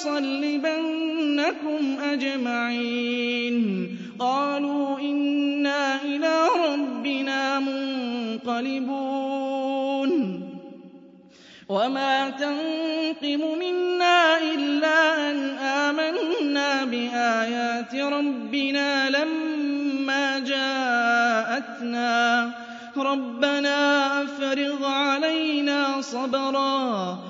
لَأُصَلِّبَنَّكُمْ أَجْمَعِينَ. قَالُوا إِنَّا إِلَى رَبِّنَا مُنقَلِبُونَ. وَمَا تَنقِمُ مِنَّا إِلَّا أَن آمَنَّا بِآيَاتِ رَبِّنَا لَمَّا جَاءَتْنَا. رَبَّنَا أَفْرِغْ عَلَيْنَا صَبْرًا.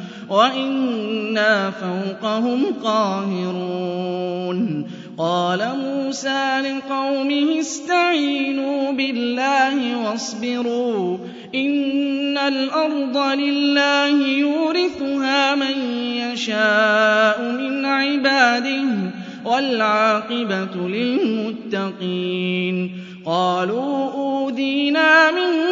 وَإِنَّا فَوْقَهُمْ قَاهِرُونَ قال موسى لقومه استعينوا بالله واصبروا إن الأرض لله يورثها من يشاء من عباده والعاقبة للمتقين قالوا أوذينا من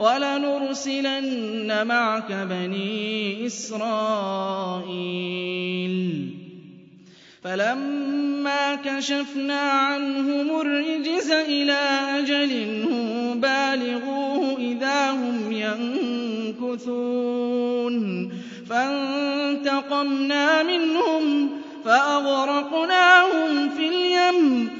وَلَنُرْسِلَنَّ مَعَكَ بَنِي إِسْرَائِيلَ. فَلَمَّا كَشَفْنَا عَنْهُمُ الرِّجْزَ إِلَى أَجَلٍ هُمْ بَالِغُوهُ إِذَا هُمْ يَنكُثُونَ. فَانتَقَمْنَا مِنْهُمْ فَأَغْرَقْنَاهُمْ فِي الْيَمِّ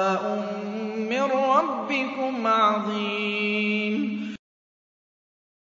عظيم